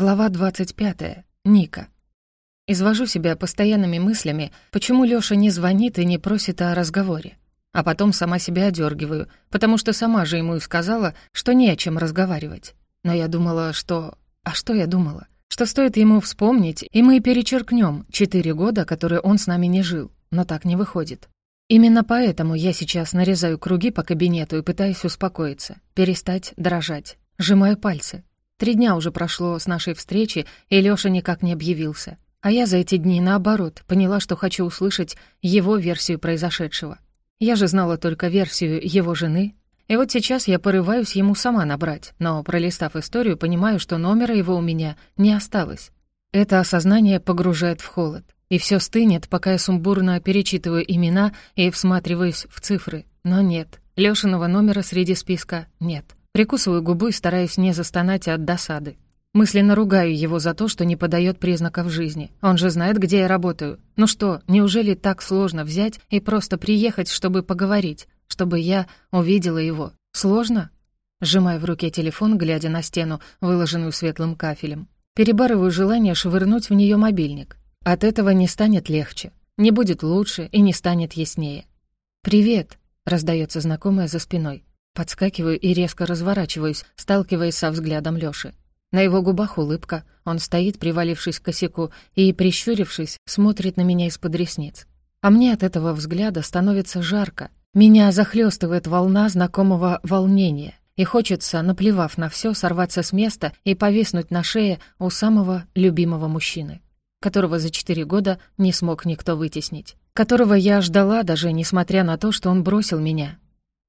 Глава 25. Ника. Извожу себя постоянными мыслями, почему Лёша не звонит и не просит о разговоре. А потом сама себя одергиваю, потому что сама же ему и сказала, что не о чем разговаривать. Но я думала, что... А что я думала? Что стоит ему вспомнить, и мы перечеркнем четыре года, которые он с нами не жил. Но так не выходит. Именно поэтому я сейчас нарезаю круги по кабинету и пытаюсь успокоиться, перестать дрожать. Сжимаю пальцы, Три дня уже прошло с нашей встречи, и Лёша никак не объявился. А я за эти дни, наоборот, поняла, что хочу услышать его версию произошедшего. Я же знала только версию его жены, и вот сейчас я порываюсь ему сама набрать, но, пролистав историю, понимаю, что номера его у меня не осталось. Это осознание погружает в холод. И все стынет, пока я сумбурно перечитываю имена и всматриваюсь в цифры. Но нет, Лёшиного номера среди списка нет. Прикусываю губы, стараясь не застонать от досады. Мысленно ругаю его за то, что не подает признаков жизни. Он же знает, где я работаю. Ну что, неужели так сложно взять и просто приехать, чтобы поговорить, чтобы я увидела его? Сложно? Сжимаю в руке телефон, глядя на стену, выложенную светлым кафелем. Перебарываю желание швырнуть в нее мобильник. От этого не станет легче, не будет лучше и не станет яснее. «Привет», — раздается знакомая за спиной. Подскакиваю и резко разворачиваюсь, сталкиваясь со взглядом Лёши. На его губах улыбка, он стоит, привалившись к косяку, и, прищурившись, смотрит на меня из-под ресниц. А мне от этого взгляда становится жарко. Меня захлестывает волна знакомого волнения, и хочется, наплевав на все, сорваться с места и повиснуть на шее у самого любимого мужчины, которого за четыре года не смог никто вытеснить, которого я ждала даже несмотря на то, что он бросил меня.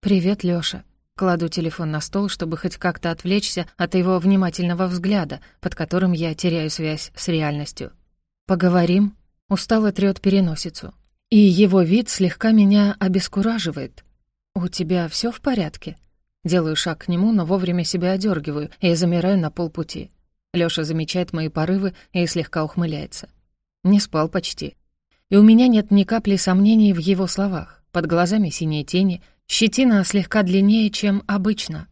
«Привет, Лёша», Кладу телефон на стол, чтобы хоть как-то отвлечься от его внимательного взгляда, под которым я теряю связь с реальностью. «Поговорим?» Устало трёт переносицу. И его вид слегка меня обескураживает. «У тебя всё в порядке?» Делаю шаг к нему, но вовремя себя одергиваю и замираю на полпути. Лёша замечает мои порывы и слегка ухмыляется. Не спал почти. И у меня нет ни капли сомнений в его словах. Под глазами синие тени, Щетина слегка длиннее, чем обычно.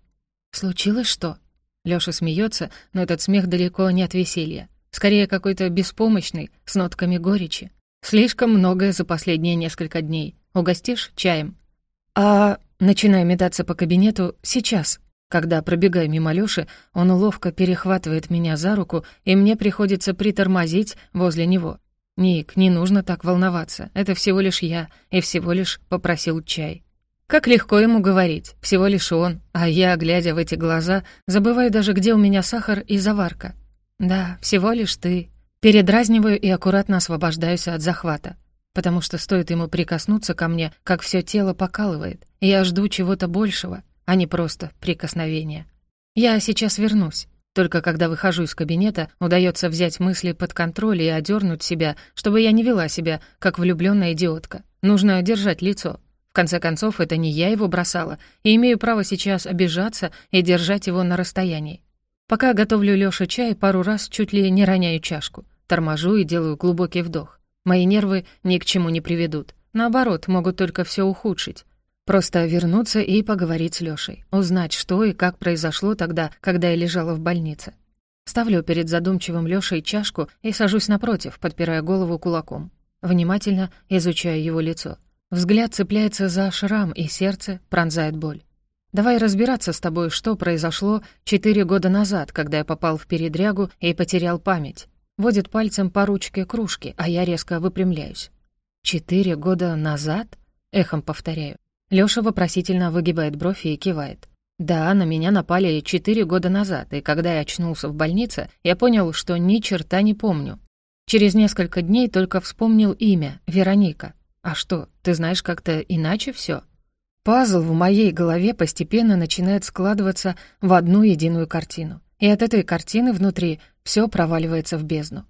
«Случилось что?» Лёша смеется, но этот смех далеко не от веселья. Скорее, какой-то беспомощный, с нотками горечи. Слишком многое за последние несколько дней. Угостишь чаем? А... Начинаю метаться по кабинету сейчас. Когда пробегаю мимо Лёши, он ловко перехватывает меня за руку, и мне приходится притормозить возле него. «Ник, не нужно так волноваться. Это всего лишь я, и всего лишь попросил чай». Как легко ему говорить, всего лишь он, а я, глядя в эти глаза, забываю даже, где у меня сахар и заварка. Да, всего лишь ты. Передразниваю и аккуратно освобождаюсь от захвата, потому что стоит ему прикоснуться ко мне, как все тело покалывает, и я жду чего-то большего, а не просто прикосновения. Я сейчас вернусь. Только когда выхожу из кабинета, удается взять мысли под контроль и одернуть себя, чтобы я не вела себя, как влюбленная идиотка. Нужно держать лицо, конце концов, это не я его бросала, и имею право сейчас обижаться и держать его на расстоянии. Пока готовлю Лёше чай, пару раз чуть ли не роняю чашку. Торможу и делаю глубокий вдох. Мои нервы ни к чему не приведут. Наоборот, могут только все ухудшить. Просто вернуться и поговорить с Лёшей. Узнать, что и как произошло тогда, когда я лежала в больнице. Ставлю перед задумчивым Лёшей чашку и сажусь напротив, подпирая голову кулаком. Внимательно изучаю его лицо. Взгляд цепляется за шрам, и сердце пронзает боль. Давай разбираться с тобой, что произошло четыре года назад, когда я попал в передрягу и потерял память. Водит пальцем по ручке кружки, а я резко выпрямляюсь. «Четыре года назад?» — эхом повторяю. Лёша вопросительно выгибает бровь и кивает. «Да, на меня напали четыре года назад, и когда я очнулся в больнице, я понял, что ни черта не помню. Через несколько дней только вспомнил имя — Вероника. А что, ты знаешь как-то иначе все? Пазл в моей голове постепенно начинает складываться в одну единую картину. И от этой картины внутри все проваливается в бездну.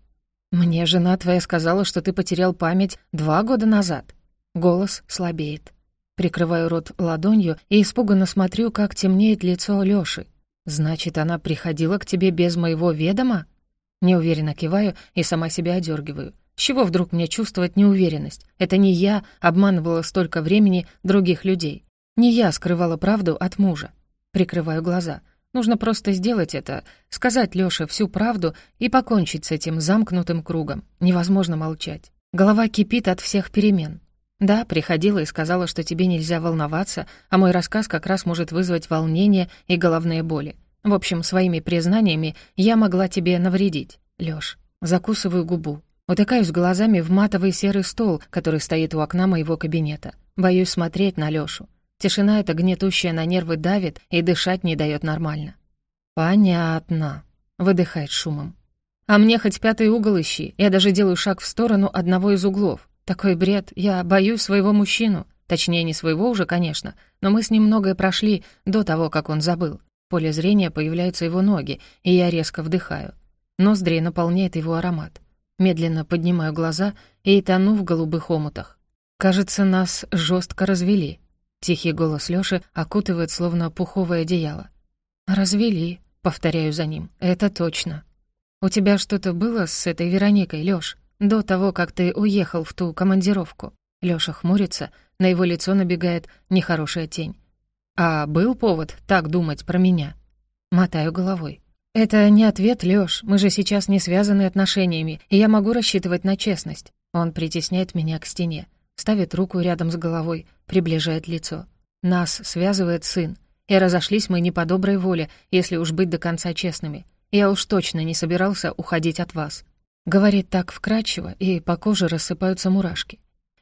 «Мне жена твоя сказала, что ты потерял память два года назад». Голос слабеет. Прикрываю рот ладонью и испуганно смотрю, как темнеет лицо Лёши. «Значит, она приходила к тебе без моего ведома?» Неуверенно киваю и сама себя одергиваю. С чего вдруг мне чувствовать неуверенность? Это не я обманывала столько времени других людей. Не я скрывала правду от мужа. Прикрываю глаза. Нужно просто сделать это, сказать Лёше всю правду и покончить с этим замкнутым кругом. Невозможно молчать. Голова кипит от всех перемен. Да, приходила и сказала, что тебе нельзя волноваться, а мой рассказ как раз может вызвать волнение и головные боли. В общем, своими признаниями я могла тебе навредить. Лёш, закусываю губу. Утыкаюсь глазами в матовый серый стол, который стоит у окна моего кабинета. Боюсь смотреть на Лёшу. Тишина эта гнетущая на нервы давит и дышать не дает нормально. «Понятно», — выдыхает шумом. «А мне хоть пятый угол ищи, я даже делаю шаг в сторону одного из углов. Такой бред, я боюсь своего мужчину. Точнее, не своего уже, конечно, но мы с ним многое прошли до того, как он забыл. В поле зрения появляются его ноги, и я резко вдыхаю. Ноздри наполняет его аромат. Медленно поднимаю глаза и тону в голубых омутах. Кажется, нас жестко развели. Тихий голос Лёши окутывает словно пуховое одеяло. «Развели», — повторяю за ним, — «это точно». «У тебя что-то было с этой Вероникой, Лёш, до того, как ты уехал в ту командировку?» Лёша хмурится, на его лицо набегает нехорошая тень. «А был повод так думать про меня?» Мотаю головой. «Это не ответ, Лёш, мы же сейчас не связаны отношениями, и я могу рассчитывать на честность». Он притесняет меня к стене, ставит руку рядом с головой, приближает лицо. Нас связывает сын, и разошлись мы не по доброй воле, если уж быть до конца честными. Я уж точно не собирался уходить от вас. Говорит так вкрадчиво, и по коже рассыпаются мурашки.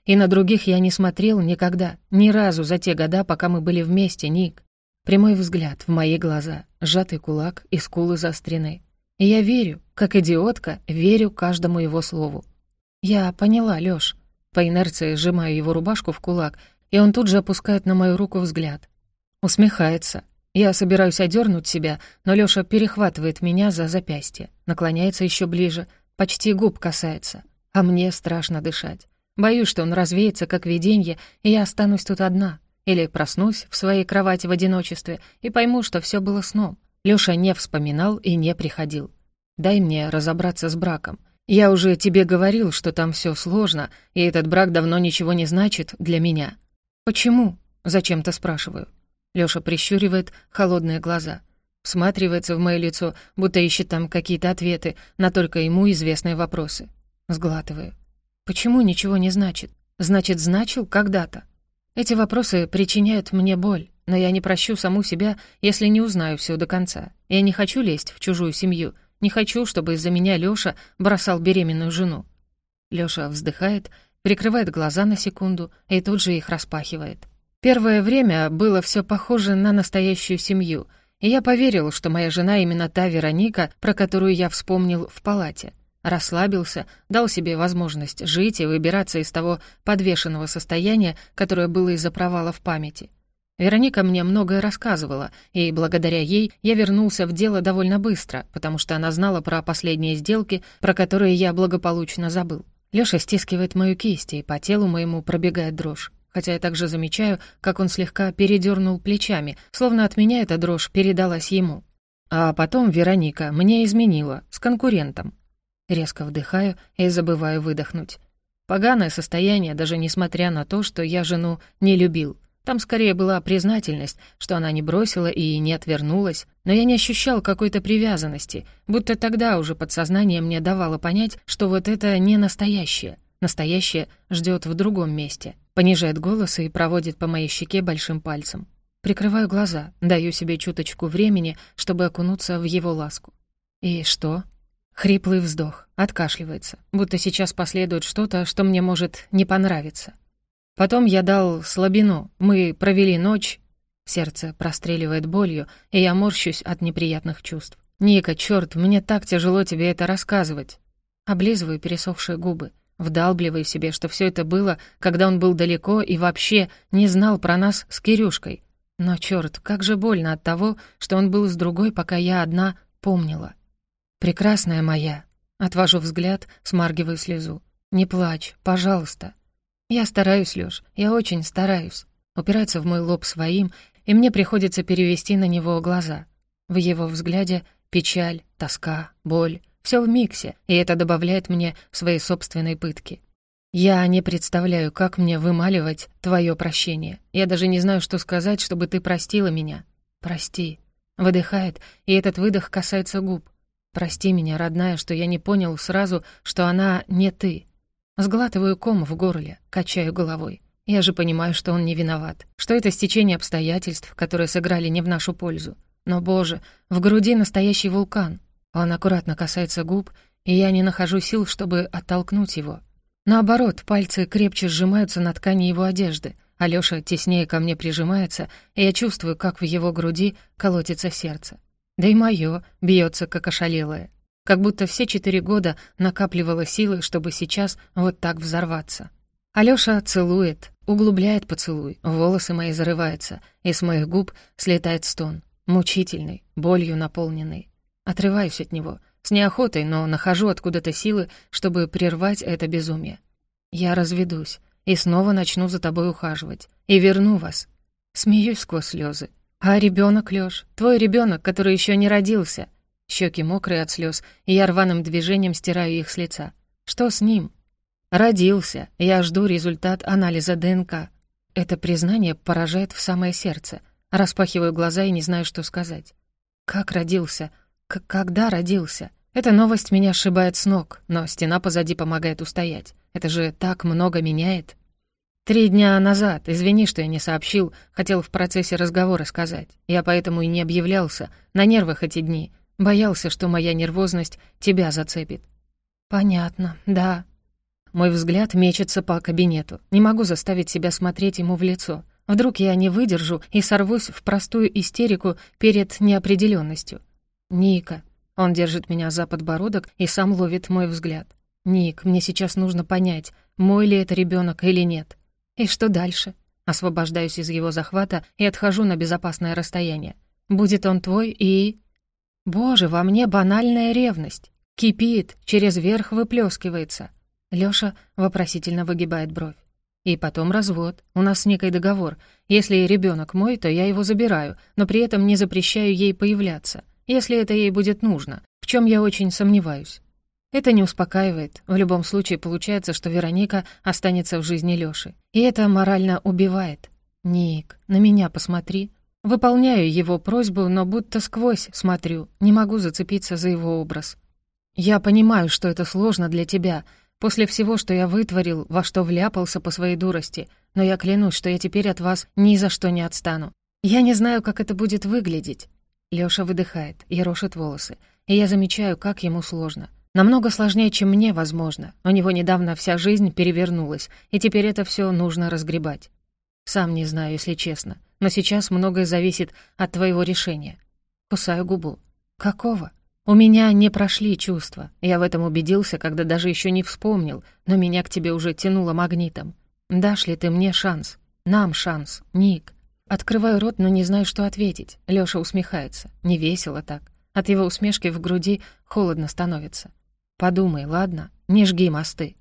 И на других я не смотрел никогда, ни разу за те года, пока мы были вместе, Ник. Прямой взгляд в мои глаза, сжатый кулак и скулы заострены. И я верю, как идиотка, верю каждому его слову. Я поняла, Лёш. По инерции сжимаю его рубашку в кулак и он тут же опускает на мою руку взгляд. Усмехается. Я собираюсь одернуть себя, но Лёша перехватывает меня за запястье, наклоняется еще ближе, почти губ касается. А мне страшно дышать. Боюсь, что он развеется, как виденье, и я останусь тут одна. Или проснусь в своей кровати в одиночестве и пойму, что все было сном. Лёша не вспоминал и не приходил. Дай мне разобраться с браком. Я уже тебе говорил, что там все сложно, и этот брак давно ничего не значит для меня. «Почему?» — зачем-то спрашиваю. Лёша прищуривает холодные глаза, всматривается в моё лицо, будто ищет там какие-то ответы на только ему известные вопросы. Сглатываю. «Почему ничего не значит? Значит, значил когда-то?» Эти вопросы причиняют мне боль, но я не прощу саму себя, если не узнаю всё до конца. Я не хочу лезть в чужую семью, не хочу, чтобы из-за меня Лёша бросал беременную жену. Лёша вздыхает прикрывает глаза на секунду и тут же их распахивает. Первое время было все похоже на настоящую семью, и я поверил, что моя жена именно та Вероника, про которую я вспомнил в палате. Расслабился, дал себе возможность жить и выбираться из того подвешенного состояния, которое было из-за провала в памяти. Вероника мне многое рассказывала, и благодаря ей я вернулся в дело довольно быстро, потому что она знала про последние сделки, про которые я благополучно забыл. Лёша стискивает мою кисть, и по телу моему пробегает дрожь. Хотя я также замечаю, как он слегка передернул плечами, словно от меня эта дрожь передалась ему. А потом Вероника мне изменила, с конкурентом. Резко вдыхаю и забываю выдохнуть. Поганое состояние, даже несмотря на то, что я жену не любил. Там скорее была признательность, что она не бросила и не отвернулась, но я не ощущал какой-то привязанности, будто тогда уже подсознание мне давало понять, что вот это не настоящее. Настоящее ждет в другом месте. Понижает голос и проводит по моей щеке большим пальцем. Прикрываю глаза, даю себе чуточку времени, чтобы окунуться в его ласку. И что? Хриплый вздох, откашливается, будто сейчас последует что-то, что мне может не понравиться. Потом я дал слабину. Мы провели ночь. Сердце простреливает болью, и я морщусь от неприятных чувств. «Ника, чёрт, мне так тяжело тебе это рассказывать». Облизываю пересохшие губы, вдалбливаю себе, что всё это было, когда он был далеко и вообще не знал про нас с Кирюшкой. Но, чёрт, как же больно от того, что он был с другой, пока я одна помнила. «Прекрасная моя». Отвожу взгляд, смаргиваю слезу. «Не плачь, пожалуйста». «Я стараюсь, Лёш, я очень стараюсь». Упирается в мой лоб своим, и мне приходится перевести на него глаза. В его взгляде печаль, тоска, боль. Все в миксе, и это добавляет мне своей собственной пытки. Я не представляю, как мне вымаливать твое прощение. Я даже не знаю, что сказать, чтобы ты простила меня. Прости. Выдыхает, и этот выдох касается губ. «Прости меня, родная, что я не понял сразу, что она не ты». Сглатываю ком в горле, качаю головой. Я же понимаю, что он не виноват, что это стечение обстоятельств, которые сыграли не в нашу пользу. Но, боже, в груди настоящий вулкан. Он аккуратно касается губ, и я не нахожу сил, чтобы оттолкнуть его. Наоборот, пальцы крепче сжимаются на ткани его одежды, Алёша теснее ко мне прижимается, и я чувствую, как в его груди колотится сердце. Да и моё бьётся, как ошалелое. Как будто все четыре года накапливала силы, чтобы сейчас вот так взорваться. Алёша целует, углубляет поцелуй, волосы мои зарываются, и с моих губ слетает стон, мучительный, болью наполненный. Отрываюсь от него, с неохотой, но нахожу откуда-то силы, чтобы прервать это безумие. Я разведусь, и снова начну за тобой ухаживать. И верну вас. Смеюсь сквозь слезы. А ребенок, Лёш, твой ребенок, который еще не родился. Щеки мокрые от слез, и я рваным движением стираю их с лица. Что с ним? Родился. Я жду результат анализа ДНК. Это признание поражает в самое сердце. Распахиваю глаза и не знаю, что сказать. Как родился? К когда родился? Эта новость меня сшибает с ног, но стена позади помогает устоять. Это же так много меняет. Три дня назад, извини, что я не сообщил, хотел в процессе разговора сказать. Я поэтому и не объявлялся, на нервах эти дни. Боялся, что моя нервозность тебя зацепит. Понятно, да. Мой взгляд мечется по кабинету. Не могу заставить себя смотреть ему в лицо. Вдруг я не выдержу и сорвусь в простую истерику перед неопределенностью. Ника. Он держит меня за подбородок и сам ловит мой взгляд. «Ник, мне сейчас нужно понять, мой ли это ребенок или нет. И что дальше?» Освобождаюсь из его захвата и отхожу на безопасное расстояние. «Будет он твой и...» «Боже, во мне банальная ревность. Кипит, через верх выплескивается». Лёша вопросительно выгибает бровь. «И потом развод. У нас с Никой договор. Если ребенок мой, то я его забираю, но при этом не запрещаю ей появляться, если это ей будет нужно, в чем я очень сомневаюсь. Это не успокаивает. В любом случае получается, что Вероника останется в жизни Лёши. И это морально убивает. «Ник, на меня посмотри». Выполняю его просьбу, но будто сквозь смотрю, не могу зацепиться за его образ. «Я понимаю, что это сложно для тебя, после всего, что я вытворил, во что вляпался по своей дурости, но я клянусь, что я теперь от вас ни за что не отстану. Я не знаю, как это будет выглядеть». Лёша выдыхает, ерошит волосы, и я замечаю, как ему сложно. Намного сложнее, чем мне, возможно. У него недавно вся жизнь перевернулась, и теперь это все нужно разгребать. Сам не знаю, если честно, но сейчас многое зависит от твоего решения. Кусаю губу. Какого? У меня не прошли чувства. Я в этом убедился, когда даже еще не вспомнил, но меня к тебе уже тянуло магнитом. Дашь ли ты мне шанс? Нам шанс, Ник. Открываю рот, но не знаю, что ответить. Лёша усмехается. Не весело так. От его усмешки в груди холодно становится. Подумай, ладно? Не жги мосты.